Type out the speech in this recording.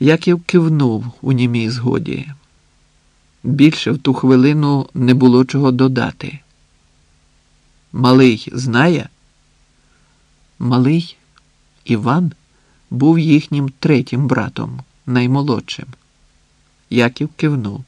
Яків кивнув у німій згоді. Більше в ту хвилину не було чого додати. Малий знає? Малий Іван був їхнім третім братом, наймолодшим. Яків кивнув.